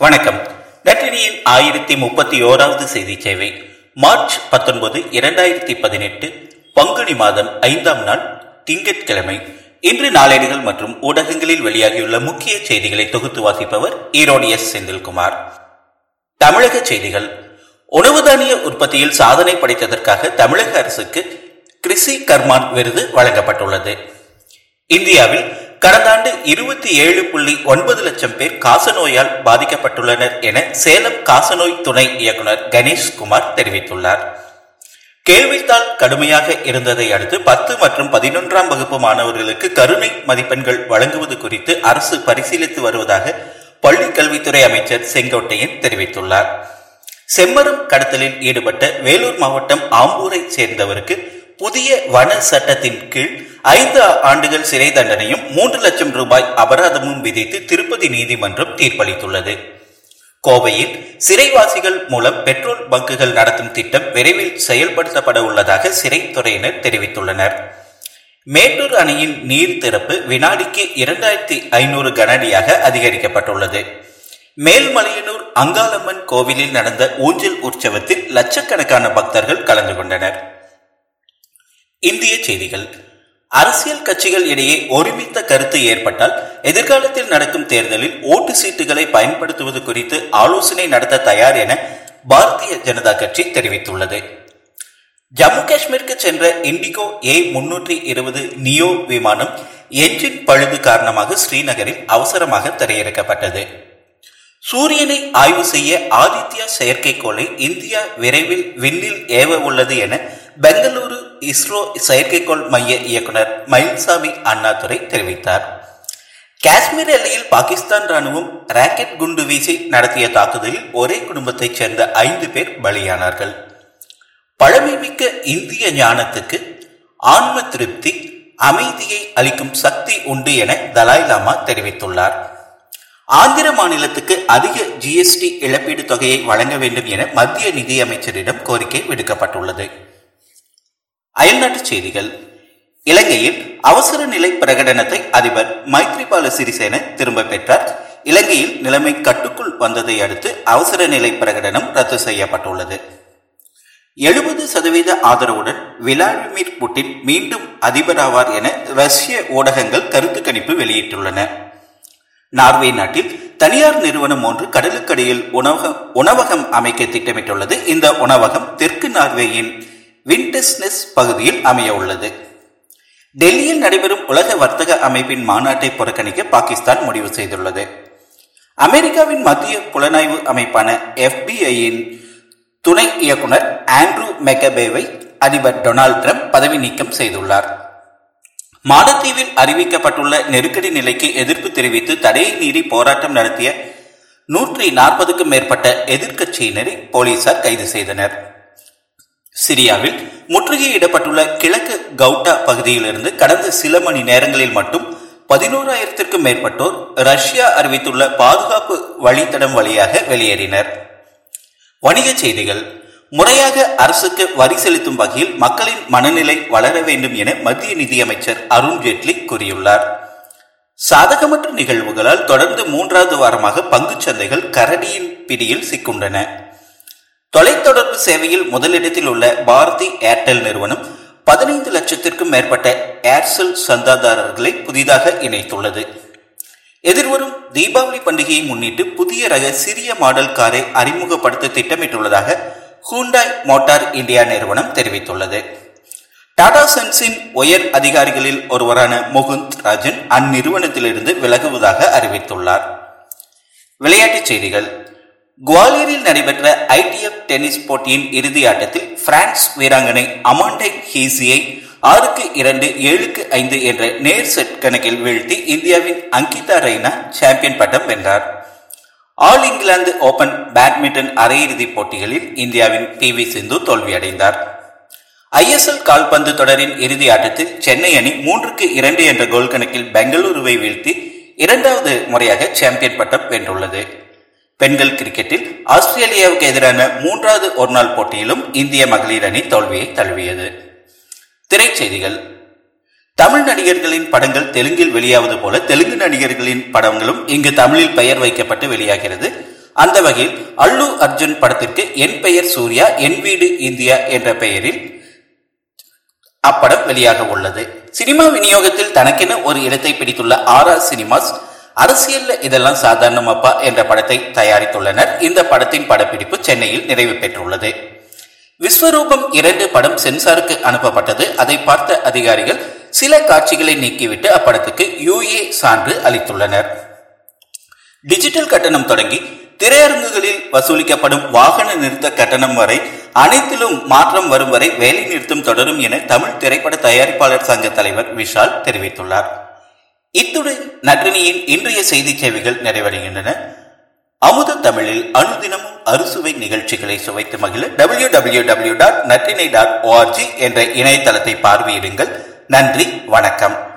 வணக்கம். நற்றினியின் ஆயிரத்தி முப்பத்தி ஓராவது செய்தி சேவை. மார்ச் பத்தொன்பது இரண்டாயிரத்தி பதினெட்டு பங்குனி மாதம் ஐந்தாம் நாள் திங்கட்கிழமை. இன்று நாளேடுகள் மற்றும் ஊடகங்களில் வெளியாகியுள்ள முக்கிய செய்திகளை தொகுத்து வாசிப்பவர் ஈரோடு எஸ். செந்தில்குமார். தமிழக செய்திகள். உணவு தானிய உற்பத்தியில் சாதனை படைத்ததற்காக தமிழக அரசுக்கு கிருஷி கர்மான் விருது வழங்கப்பட்டுள்ளது. இந்தியாவில் கடந்த ஆண்டு இருபத்தி ஏழு புள்ளி ஒன்பது லட்சம் பேர் காசநோயால் பாதிக்கப்பட்டுள்ளனர் என சேலம் காசநோய் துணை இயக்குநர் கணேஷ்குமார் தெரிவித்துள்ளார். கேள்வித்தாள் கடுமையாக இருந்ததை அடுத்து பத்து மற்றும் பதினொன்றாம் வகுப்பு மாணவர்களுக்கு கருணை மதிப்பெண்கள் வழங்குவது குறித்து அரசு பரிசீலித்து வருவதாக பள்ளி கல்வித்துறை அமைச்சர் செங்கோட்டையன் தெரிவித்துள்ளார். செம்மரம் கடத்தலில் ஈடுபட்ட வேலூர் மாவட்டம் ஆம்பூரை சேர்ந்தவருக்கு புதிய வன சட்டத்தின் கீழ் ஐந்து ஆண்டுகள் சிறை தண்டனையும் மூன்று லட்சம் ரூபாய் அபராதமும் விதித்து திருப்பதி நீதிமன்றம் தீர்ப்பளித்துள்ளது. கோவையில் சிறைவாசிகள் மூலம் பெட்ரோல் பங்குகள் நடத்தும் திட்டம் விரைவில் செயல்படுத்தப்பட உள்ளதாக சிறைத்துறையினர் தெரிவித்துள்ளனர். மேட்டூர் அணையின் நீர் திறப்பு வினாடிக்கு இரண்டாயிரத்தி ஐநூறு கனஅடியாக அதிகரிக்கப்பட்டுள்ளது. மேல்மலையனூர் அங்காளம்மன் கோவிலில் நடந்த ஊஞ்சல் உற்சவத்தில் லட்சக்கணக்கான பக்தர்கள் கலந்து கொண்டனர். இந்திய செய்திகள். அரசியல் கட்சிகள் இடையே ஒருமித்த கருத்து ஏற்பட்டால் எதிர்காலத்தில் நடக்கும் தேர்தலில் ஓட்டு சீட்டுகளை பயன்படுத்துவது குறித்து ஆலோசனை நடத்த தயார் என பாரதிய ஜனதா கட்சி தெரிவித்துள்ளது. ஜம்மு காஷ்மீருக்கு சென்ற இண்டிகோ ஏ முன்னூற்றி இருபது நியோ விமானம் என்ஜின் பழுது காரணமாக ஸ்ரீநகரில் அவசரமாக தரையிறக்கப்பட்டது. சூரியனை ஆய்வு செய்ய ஆதித்யா செயற்கைக்கோளை இந்தியா விரைவில் விண்ணில் ஏவ உள்ளது என பெங்களூரு இஸ்ரோ செயற்கைக்கோள் மைய இயக்குனர் மயில்சாமி அண்ணாதுரை தெரிவித்தார். காஷ்மீர் எல்லையில் பாகிஸ்தான் ராணுவம் ராக்கெட் குண்டு வீசி நடத்திய தாக்குதலில் ஒரே குடும்பத்தைச் சேர்ந்த ஐந்து பேர் பலியானார்கள். பழமைமிக்க இந்திய ஞானத்துக்கு ஆன்ம திருப்தி அமைதியை அளிக்கும் சக்தி உண்டு என தலாய் லாமா தெரிவித்துள்ளார். ஆந்திர மாநிலத்துக்கு அதிக ஜிஎஸ்டி இழப்பீடு தொகையை வழங்க வேண்டும் என மத்திய நிதியமைச்சரிடம் கோரிக்கை விடுக்கப்பட்டுள்ளது. அயல்நாட்டு செய்திகள். இலங்கையில் அவசர நிலை பிரகடனத்தை அதிபர் மைத்ரிபால சிறிசேன திரும்ப பெற்றார். இலங்கையில் நிலைமை கட்டுக்குள் வந்ததை அடுத்து அவசர நிலை பிரகடனம் ரத்து செய்யப்பட்டுள்ளது. எழுபது சதவீத ஆதரவுடன் விளாடிமிர் புட்டின் மீண்டும் அதிபராவார் என ரஷ்ய ஊடகங்கள் கருத்து கணிப்பு வெளியிட்டுள்ளன. நார்வே நாட்டில் தனியார் நிறுவனம் ஒன்று கடலுக்கடியில் உணவகம் உணவகம் அமைக்க திட்டமிட்டுள்ளது. இந்த உணவகம் தெற்கு நார்வேயின் விண்டஸ்னஸ் பகுதியில் அமைய உள்ளது டெல்லியில் நடைபெறும் உலக வர்த்தக அமைப்பின் மாநாட்டை புறக்கணிக்க பாகிஸ்தான் முடிவு செய்துள்ளது. அமெரிக்காவின் மத்திய புலனாய்வு அமைப்பான எஃபிஐயின் துணை இயக்குனர் ஆண்ட்ரூ மெக்கபேவை அதிபர் டொனால்டு டிரம்ப் பதவி நீக்கம் செய்துள்ளார். மாலத்தீவில் அறிவிக்கப்பட்டுள்ள நெருக்கடி நிலைக்கு எதிர்ப்பு தெரிவித்து தடையை மீறி போராட்டம் நடத்திய நூற்றி நாற்பதுக்கும் மேற்பட்ட எதிர்க்கட்சியினரை போலீசார் கைது செய்தனர். சிரியாவில் முற்றுகையிடப்பட்டுள்ள கிழக்கு கவுட்டா பகுதியிலிருந்து கடந்த சில மணி நேரங்களில் மட்டும் பதினோராயிரத்திற்கும் மேற்பட்டோர் ரஷ்யா அறிவித்துள்ள பாதுகாப்பு வழித்தடம் வழியாக வெளியேறினர். வணிகச் செய்திகள் முறையாக அரசுக்கு வரி செலுத்தும் வகையில் மக்களின் மனநிலை வளர வேண்டும் என மத்திய நிதியமைச்சர் அருண்ஜேட்லி கூறியுள்ளார். சாதகமற்ற நிகழ்வுகளால் தொடர்ந்து மூன்றாவது வாரமாக பங்கு சந்தைகள் கரடியின் பிடியில் சிக்குண்டன. தொலைத்தொடர்பு சேவையில் முதலிடத்தில் உள்ள பாரதி ஏர்டெல் நிறுவனம் பதினைந்து லட்சத்திற்கும் மேற்பட்ட ஏர்செல் சந்தாதாரர்களை புதிதாக இணைத்துள்ளது. எதிர்வரும் தீபாவளி பண்டிகையை முன்னிட்டு புதிய ரக சிறிய மாடல் காரை அறிமுகப்படுத்த திட்டமிட்டுள்ளதாக ஹூண்டாய் மோட்டார் இந்தியா நிறுவனம் தெரிவித்துள்ளது. டாடா சன்ஸின் உயர் அதிகாரிகளில் ஒருவரான முகுந்த் ராஜன் அந்நிறுவனத்திலிருந்து விலகுவதாக அறிவித்துள்ளார். விளையாட்டுச் செய்திகள். குவாலியரில் நடைபெற்ற ஐடிஎஃப் டென்னிஸ் போட்டியின் இறுதி ஆட்டத்தில் பிரான்ஸ் வீராங்கனை அமாண்டை ஹீசியை ஆறுக்கு இரண்டு ஏழுக்கு ஐந்து என்ற நேர் செட் கணக்கில் வீழ்த்தி இந்தியாவின் அங்கிதா ரெய்னா சாம்பியன் பட்டம் வென்றார். ஆல் இங்கிலாந்து ஓபன் பேட்மிண்டன் அரையிறுதிப் போட்டிகளில் இந்தியாவின் பி வி சிந்து தோல்வியடைந்தார். ஐஎஸ்எல் கால்பந்து தொடரின் இறுதி ஆட்டத்தில் சென்னை அணி மூன்றுக்கு இரண்டு என்ற கோல் கணக்கில் பெங்களூருவை வீழ்த்தி இரண்டாவது முறையாக சாம்பியன் பட்டம் வென்றுள்ளது. பெண்கள் கிரிக்கெட்டில் ஆஸ்திரேலியாவுக்கு எதிரான மூன்றாவது ஒருநாள் போட்டியிலும் இந்திய மகளிர் அணி தோல்வியை தழுவியது. திரைச்செய்திகள். தமிழ் நடிகர்களின் படங்கள் தெலுங்கில் வெளியாவது போல தெலுங்கு நடிகர்களின் படங்களும் இங்கு தமிழில் பெயர் வைக்கப்பட்டு வெளியாகிறது. அந்த வகையில் அல்லு அர்ஜுன் படத்திற்கு என் பெயர் சூர்யா என் வீடு இந்தியா என்ற பெயரில் அப்படம் வெளியாக உள்ளது. சினிமா விநியோகத்தில் தனக்கென ஒரு இடத்தை பிடித்துள்ள ஆர் ஆர் சினிமாஸ் அரசியல்ல இதெல்லாம் சாதாரணம் அப்பா என்ற படத்தை தயாரித்துள்ளனர். இந்த படத்தின் படப்பிடிப்பு சென்னையில் நிறைவு பெற்றுள்ளது. விஸ்வரூபம் இரண்டு படம் சென்சாருக்கு அனுப்பப்பட்டது. அதை பார்த்த அதிகாரிகள் சில காட்சிகளை நீக்கிவிட்டு அப்படத்துக்கு யூஏ சான்று அளித்துள்ளனர். டிஜிட்டல் கட்டணம் தொடங்கி திரையரங்குகளில் வசூலிக்கப்படும் வாகன நிறுத்த கட்டணம் வரை அனைத்திலும் மாற்றம் வரும் வரை வேலை நிறுத்தம் தொடரும் என தமிழ் திரைப்பட தயாரிப்பாளர் சங்க தலைவர் விஷால் தெரிவித்துள்ளார். இத்துடன் நற்றினியின் இன்றைய செய்தி சேவைகள் நிறைவடைகின்றன. அமுத தமிழில் அனுதினமும் அறுசுவை நிகழ்ச்சிகளை சுவைத்து மகிழ W W W dot Natrinai dot ORG என்ற இணையதளத்தை பார்வையிடுங்கள். நன்றி வணக்கம்.